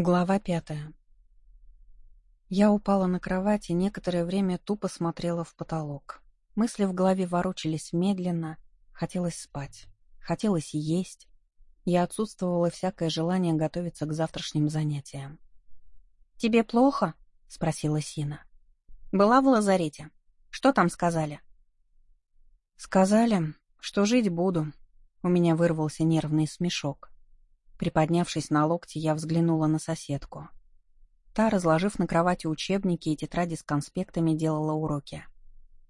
Глава пятая. Я упала на кровать и некоторое время тупо смотрела в потолок. Мысли в голове ворочались медленно, хотелось спать, хотелось есть. Я отсутствовало всякое желание готовиться к завтрашним занятиям. «Тебе плохо?» — спросила Сина. «Была в лазарете. Что там сказали?» «Сказали, что жить буду». У меня вырвался нервный смешок. Приподнявшись на локте, я взглянула на соседку. Та, разложив на кровати учебники и тетради с конспектами, делала уроки.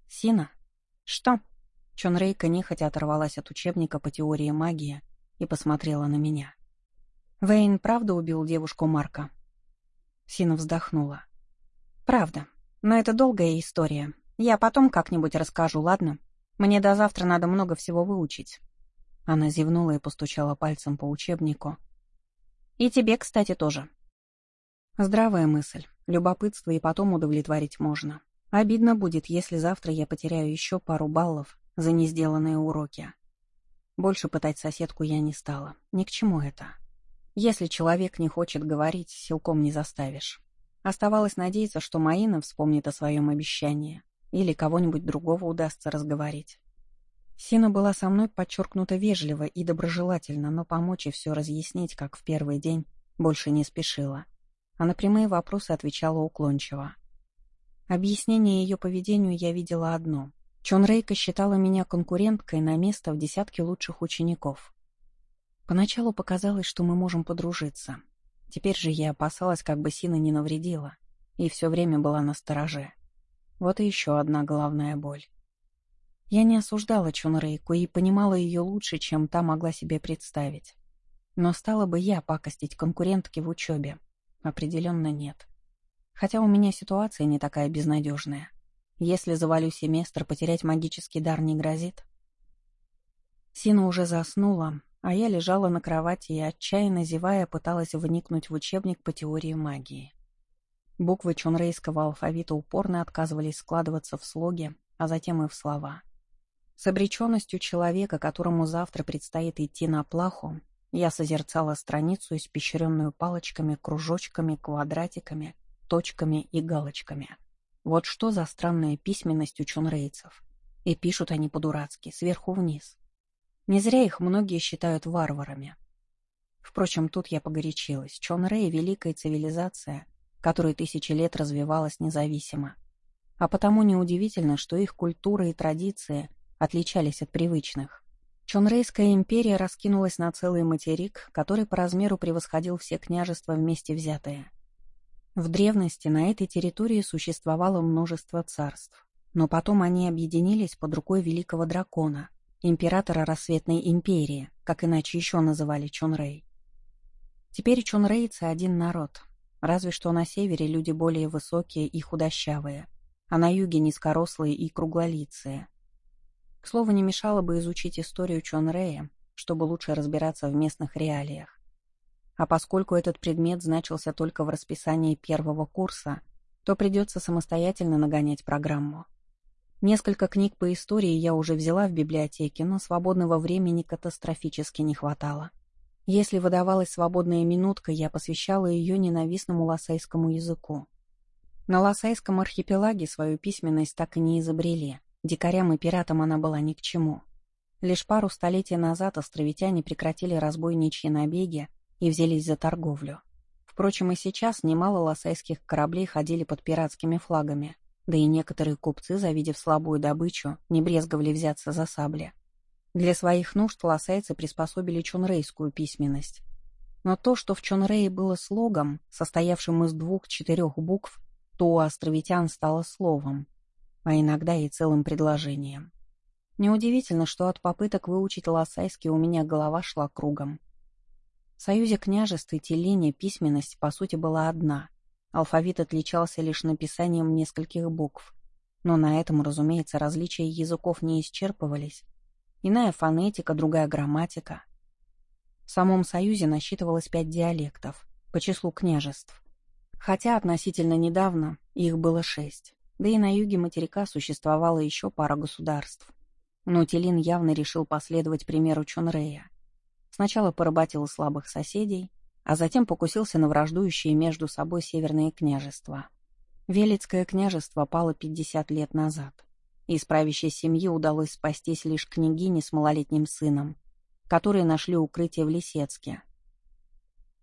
«Сина?» «Что?» Чон Рейка нехотя оторвалась от учебника по теории магии и посмотрела на меня. «Вейн правда убил девушку Марка?» Сина вздохнула. «Правда. Но это долгая история. Я потом как-нибудь расскажу, ладно? Мне до завтра надо много всего выучить. Она зевнула и постучала пальцем по учебнику. «И тебе, кстати, тоже». Здравая мысль. Любопытство и потом удовлетворить можно. Обидно будет, если завтра я потеряю еще пару баллов за несделанные уроки. Больше пытать соседку я не стала. Ни к чему это. Если человек не хочет говорить, силком не заставишь. Оставалось надеяться, что Маина вспомнит о своем обещании или кого-нибудь другого удастся разговорить. Сина была со мной подчеркнуто вежливо и доброжелательно, но помочь и все разъяснить, как в первый день, больше не спешила. А на прямые вопросы отвечала уклончиво. Объяснение ее поведению я видела одно. Чон Рейка считала меня конкуренткой на место в десятке лучших учеников. Поначалу показалось, что мы можем подружиться. Теперь же я опасалась, как бы Сина не навредила, и все время была на стороже. Вот и еще одна головная боль. Я не осуждала Чунрейку и понимала ее лучше, чем та могла себе представить. Но стала бы я пакостить конкурентке в учебе? Определенно нет. Хотя у меня ситуация не такая безнадежная. Если завалю семестр, потерять магический дар не грозит. Сина уже заснула, а я лежала на кровати и, отчаянно зевая, пыталась вникнуть в учебник по теории магии. Буквы чунрейского алфавита упорно отказывались складываться в слоги, а затем и в слова. С обреченностью человека, которому завтра предстоит идти на плаху, я созерцала страницу, испещренную палочками, кружочками, квадратиками, точками и галочками. Вот что за странная письменность у чунрейцев. И пишут они по-дурацки, сверху вниз. Не зря их многие считают варварами. Впрочем, тут я погорячилась. Чонрей — великая цивилизация, которая тысячи лет развивалась независимо. А потому неудивительно, что их культура и традиции отличались от привычных. Чонрейская империя раскинулась на целый материк, который по размеру превосходил все княжества вместе взятые. В древности на этой территории существовало множество царств, но потом они объединились под рукой великого дракона, императора Рассветной империи, как иначе еще называли Чонрей. Теперь чонрейцы один народ, разве что на севере люди более высокие и худощавые, а на юге низкорослые и круглолицые – к слову, не мешало бы изучить историю Чонрея, чтобы лучше разбираться в местных реалиях. А поскольку этот предмет значился только в расписании первого курса, то придется самостоятельно нагонять программу. Несколько книг по истории я уже взяла в библиотеке, но свободного времени катастрофически не хватало. Если выдавалась свободная минутка, я посвящала ее ненавистному лосайскому языку. На лосайском архипелаге свою письменность так и не изобрели, Дикарям и пиратам она была ни к чему. Лишь пару столетий назад островитяне прекратили разбойничьи набеги и взялись за торговлю. Впрочем, и сейчас немало лосайских кораблей ходили под пиратскими флагами, да и некоторые купцы, завидев слабую добычу, не брезговали взяться за сабли. Для своих нужд лосайцы приспособили чунрейскую письменность. Но то, что в Чунрее было слогом, состоявшим из двух-четырех букв, то у островитян стало словом, а иногда и целым предложением. Неудивительно, что от попыток выучить лосайский у меня голова шла кругом. В союзе княжеств и Телине письменность, по сути, была одна. Алфавит отличался лишь написанием нескольких букв. Но на этом, разумеется, различия языков не исчерпывались. Иная фонетика, другая грамматика. В самом союзе насчитывалось пять диалектов, по числу княжеств. Хотя относительно недавно их было шесть. Да и на юге материка существовала еще пара государств. Но Телин явно решил последовать примеру Чонрея. Сначала поработил слабых соседей, а затем покусился на враждующие между собой северные княжества. Велицкое княжество пало 50 лет назад. Из правящей семьи удалось спастись лишь княгине с малолетним сыном, которые нашли укрытие в Лисецке.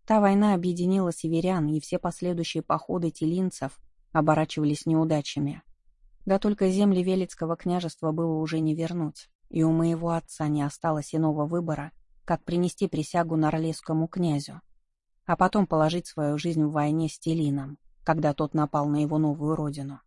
Та война объединила северян, и все последующие походы телинцев оборачивались неудачами. Да только земли Велицкого княжества было уже не вернуть, и у моего отца не осталось иного выбора, как принести присягу Норлесскому князю, а потом положить свою жизнь в войне с Телином, когда тот напал на его новую родину.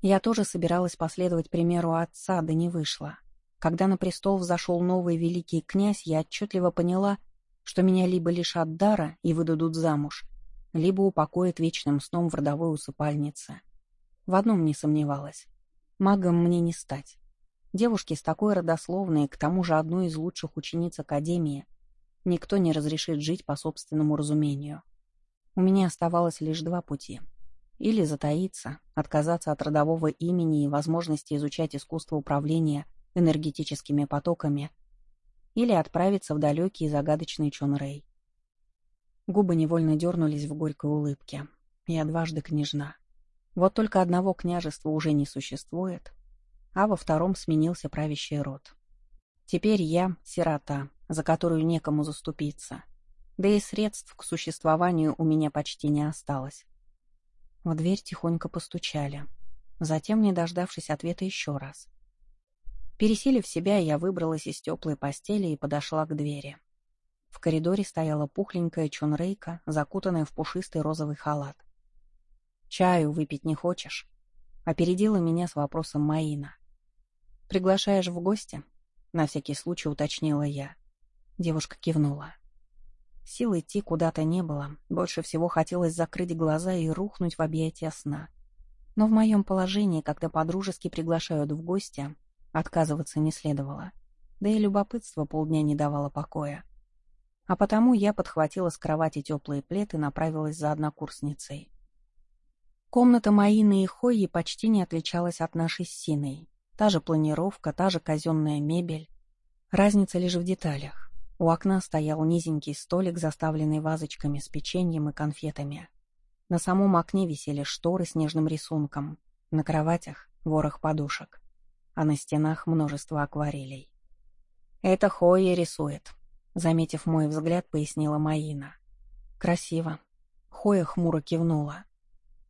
Я тоже собиралась последовать примеру отца, да не вышло. Когда на престол взошел новый великий князь, я отчетливо поняла, что меня либо лишат дара и выдадут замуж, либо упокоят вечным сном в родовой усыпальнице. В одном не сомневалась. Магом мне не стать. Девушки с такой родословной, к тому же одной из лучших учениц Академии, никто не разрешит жить по собственному разумению. У меня оставалось лишь два пути — или затаиться, отказаться от родового имени и возможности изучать искусство управления энергетическими потоками, или отправиться в далекий и загадочный Чонрей. Губы невольно дернулись в горькой улыбке. Я дважды княжна. Вот только одного княжества уже не существует, а во втором сменился правящий род. Теперь я — сирота, за которую некому заступиться. Да и средств к существованию у меня почти не осталось. В дверь тихонько постучали. Затем, не дождавшись ответа еще раз. Пересилив себя, я выбралась из теплой постели и подошла к двери. В коридоре стояла пухленькая чунрейка, закутанная в пушистый розовый халат. «Чаю выпить не хочешь?» Опередила меня с вопросом Маина. «Приглашаешь в гости?» На всякий случай уточнила я. Девушка кивнула. Сил идти куда-то не было, больше всего хотелось закрыть глаза и рухнуть в объятия сна. Но в моем положении, когда подружески приглашают в гости, отказываться не следовало. Да и любопытство полдня не давало покоя. А потому я подхватила с кровати теплый плед и направилась за однокурсницей. Комната Маины и Хойи почти не отличалась от нашей с Синой. Та же планировка, та же казенная мебель. Разница лишь в деталях. У окна стоял низенький столик, заставленный вазочками с печеньем и конфетами. На самом окне висели шторы с нежным рисунком, на кроватях — ворох подушек, а на стенах множество акварелей. «Это Хойя рисует», — заметив мой взгляд, пояснила Маина. «Красиво». Хоя хмуро кивнула.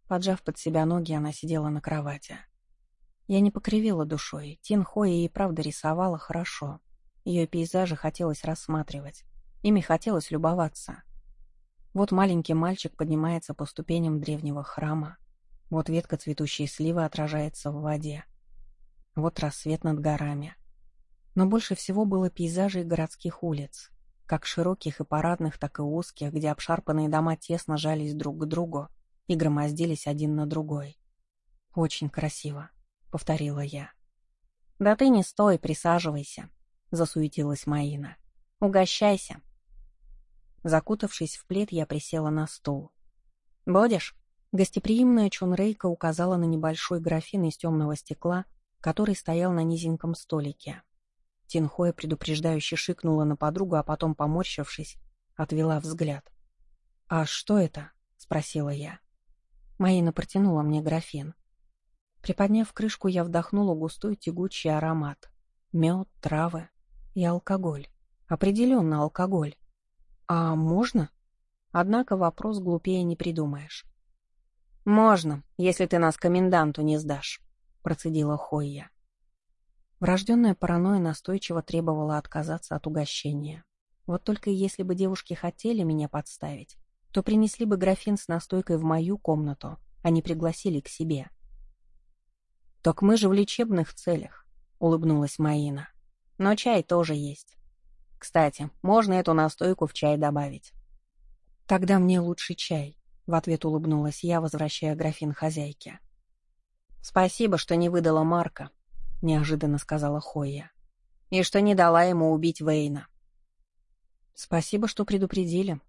Поджав под себя ноги, она сидела на кровати. Я не покривила душой. Тин Хоя и правда рисовала хорошо, ее пейзажи хотелось рассматривать. Ими хотелось любоваться. Вот маленький мальчик поднимается по ступеням древнего храма. Вот ветка цветущей сливы отражается в воде. Вот рассвет над горами. Но больше всего было пейзажей городских улиц. Как широких и парадных, так и узких, где обшарпанные дома тесно жались друг к другу и громоздились один на другой. «Очень красиво», — повторила я. «Да ты не стой, присаживайся», засуетилась Маина. «Угощайся». Закутавшись в плед, я присела на стул. «Будешь?» Гостеприимная Чунрейка указала на небольшой графин из темного стекла, который стоял на низеньком столике. Тинхоя предупреждающе шикнула на подругу, а потом, поморщившись, отвела взгляд. «А что это?» — спросила я. Маина протянула мне графин. Приподняв крышку, я вдохнула густой тягучий аромат. Мед, травы, и алкоголь. Определенно алкоголь. А можно? Однако вопрос глупее не придумаешь. «Можно, если ты нас коменданту не сдашь», — процедила Хойя. Врожденная паранойя настойчиво требовала отказаться от угощения. Вот только если бы девушки хотели меня подставить, то принесли бы графин с настойкой в мою комнату, а не пригласили к себе. «Так мы же в лечебных целях», — улыбнулась Маина. Но чай тоже есть. Кстати, можно эту настойку в чай добавить. Тогда мне лучше чай, в ответ улыбнулась я, возвращая графин хозяйке. Спасибо, что не выдала Марка, неожиданно сказала Хойя. И что не дала ему убить Вейна. Спасибо, что предупредили.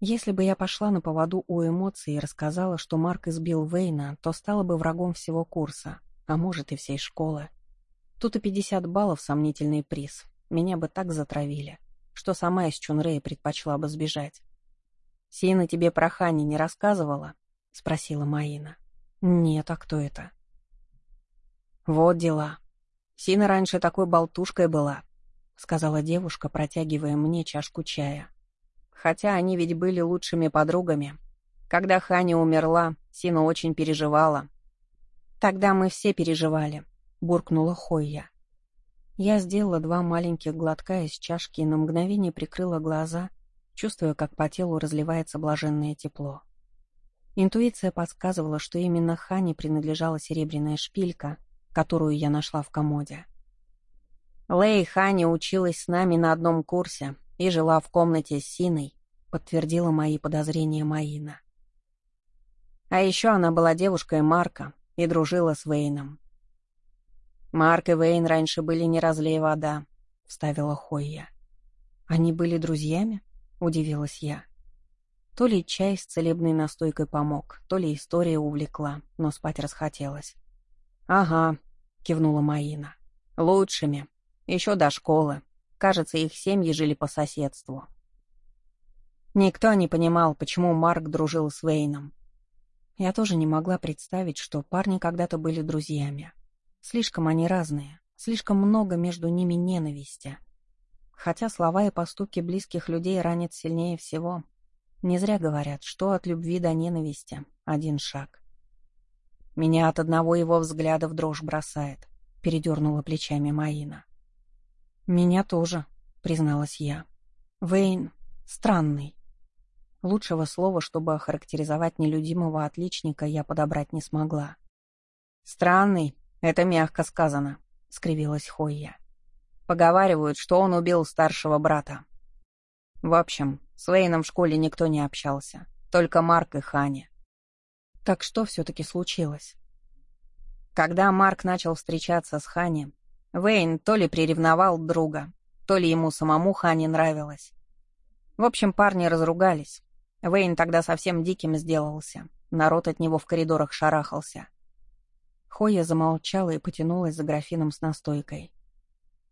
Если бы я пошла на поводу у эмоций и рассказала, что Марк избил Вейна, то стала бы врагом всего курса, а может и всей школы. Тут и 50 баллов сомнительный приз. Меня бы так затравили, что сама из Чунрея предпочла бы сбежать. Сина тебе про Хани не рассказывала?» — спросила Маина. «Нет, а кто это?» «Вот дела. Сина раньше такой болтушкой была», — сказала девушка, протягивая мне чашку чая. «Хотя они ведь были лучшими подругами. Когда Ханя умерла, Сина очень переживала». «Тогда мы все переживали», — буркнула Хойя. Я сделала два маленьких глотка из чашки и на мгновение прикрыла глаза, чувствуя, как по телу разливается блаженное тепло. Интуиция подсказывала, что именно Хане принадлежала серебряная шпилька, которую я нашла в комоде. Лэй Хани училась с нами на одном курсе и жила в комнате с Синой, подтвердила мои подозрения Маина. А еще она была девушкой Марка и дружила с Вейном. «Марк и Вейн раньше были не разлей вода», — вставила Хойя. «Они были друзьями?» — удивилась я. То ли чай с целебной настойкой помог, то ли история увлекла, но спать расхотелось. «Ага», — кивнула Маина. «Лучшими. Еще до школы. Кажется, их семьи жили по соседству. Никто не понимал, почему Марк дружил с Вейном. Я тоже не могла представить, что парни когда-то были друзьями. Слишком они разные, слишком много между ними ненависти. Хотя слова и поступки близких людей ранят сильнее всего. Не зря говорят, что от любви до ненависти — один шаг. Меня от одного его взгляда в дрожь бросает, — передернула плечами Маина. «Меня тоже», — призналась я. «Вейн странный». Лучшего слова, чтобы охарактеризовать нелюдимого отличника, я подобрать не смогла. «Странный — это мягко сказано», — скривилась Хойя. «Поговаривают, что он убил старшего брата». В общем, с Вейном в школе никто не общался, только Марк и Хани. Так что все-таки случилось? Когда Марк начал встречаться с Хани, Вейн то ли приревновал друга, то ли ему самому Хани нравилось. В общем, парни разругались. Вейн тогда совсем диким сделался. Народ от него в коридорах шарахался. Хоя замолчала и потянулась за графином с настойкой.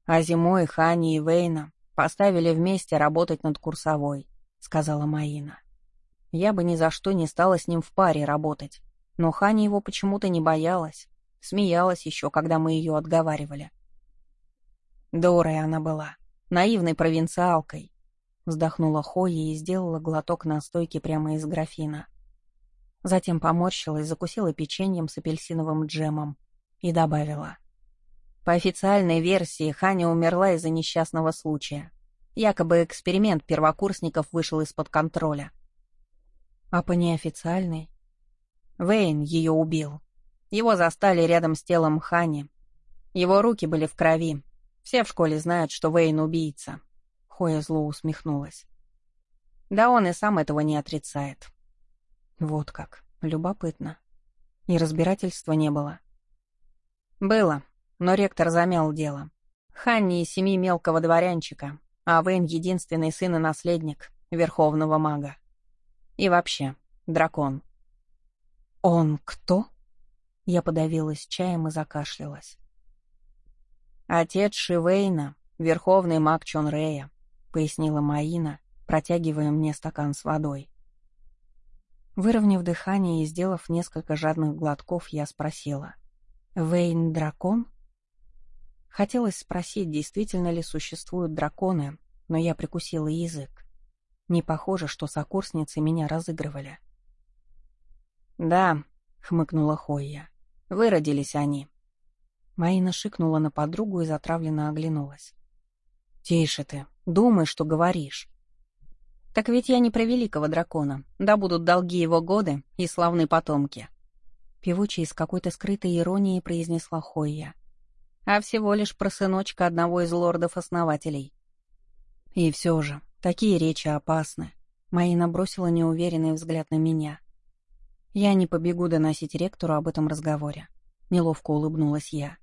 А зимой Хани и Вейна поставили вместе работать над курсовой, сказала Маина. Я бы ни за что не стала с ним в паре работать. Но Хани его почему-то не боялась. Смеялась еще, когда мы ее отговаривали. Дорой она была, наивной провинциалкой. Вздохнула Хоя и сделала глоток настойки прямо из графина. Затем поморщилась, закусила печеньем с апельсиновым джемом и добавила. По официальной версии, Ханя умерла из-за несчастного случая. Якобы эксперимент первокурсников вышел из-под контроля. А по неофициальной? Вейн ее убил. Его застали рядом с телом Хани. Его руки были в крови, все в школе знают, что Вейн убийца. Хоя зло усмехнулась. Да он и сам этого не отрицает. Вот как. Любопытно. И разбирательства не было. Было, но ректор замял дело. Ханни из семьи мелкого дворянчика, а Вейн — единственный сын и наследник верховного мага. И вообще, дракон. «Он кто?» Я подавилась чаем и закашлялась. «Отец Шивейна, верховный маг Чонрея», — пояснила Маина, протягивая мне стакан с водой. Выровняв дыхание и сделав несколько жадных глотков, я спросила. «Вейн — дракон?» Хотелось спросить, действительно ли существуют драконы, но я прикусила язык. Не похоже, что сокурсницы меня разыгрывали. «Да», — хмыкнула Хойя, — «выродились они. Маина шикнула на подругу и затравленно оглянулась. «Тише ты, думай, что говоришь». «Так ведь я не про великого дракона, да будут долги его годы и славные потомки». Певучий с какой-то скрытой иронией произнесла Хойя. «А всего лишь про сыночка одного из лордов-основателей». «И все же, такие речи опасны». Маина бросила неуверенный взгляд на меня. «Я не побегу доносить ректору об этом разговоре». Неловко улыбнулась я.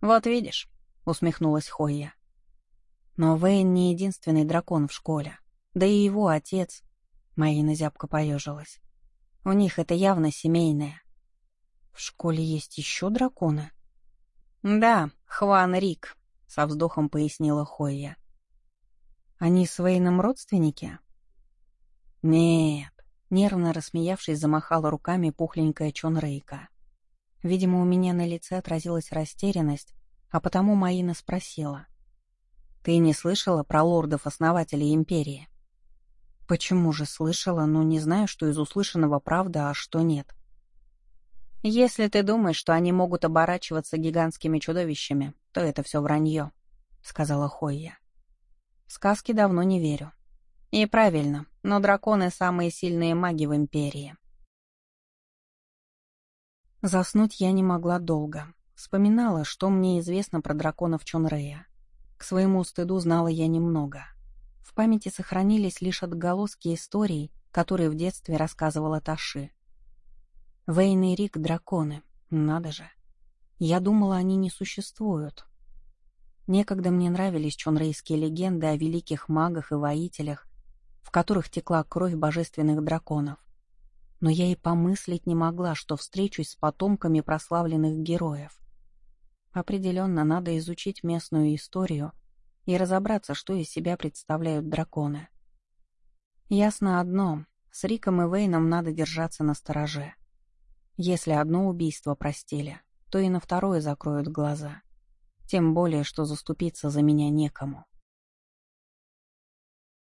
«Вот видишь», — усмехнулась Хойя. «Но Вейн не единственный дракон в школе. Да и его отец...» Маина зябко поежилась. «У них это явно семейное». «В школе есть еще драконы?» «Да, Хван Рик», — со вздохом пояснила Хойя. «Они с Вейном родственники?» «Нет, Нервно рассмеявшись, замахала руками пухленькая Чонрейка. Видимо, у меня на лице отразилась растерянность, а потому Маина спросила. «Ты не слышала про лордов-основателей Империи?» «Почему же слышала, но не знаю, что из услышанного правда, а что нет?» «Если ты думаешь, что они могут оборачиваться гигантскими чудовищами, то это все вранье», — сказала Хойя. «В сказки давно не верю. И правильно, но драконы — самые сильные маги в Империи». Заснуть я не могла долго. Вспоминала, что мне известно про драконов Чонрея. К своему стыду знала я немного. В памяти сохранились лишь отголоски историй, которые в детстве рассказывала Таши. Вейн и Рик — драконы. Надо же. Я думала, они не существуют. Некогда мне нравились чонрейские легенды о великих магах и воителях, в которых текла кровь божественных драконов. Но я и помыслить не могла, что встречусь с потомками прославленных героев. Определенно надо изучить местную историю и разобраться, что из себя представляют драконы. Ясно одно — с Риком и Вейном надо держаться на стороже. Если одно убийство простили, то и на второе закроют глаза. Тем более, что заступиться за меня некому.